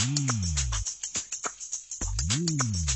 Mm. Mm.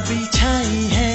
बिछाई है।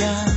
Yeah.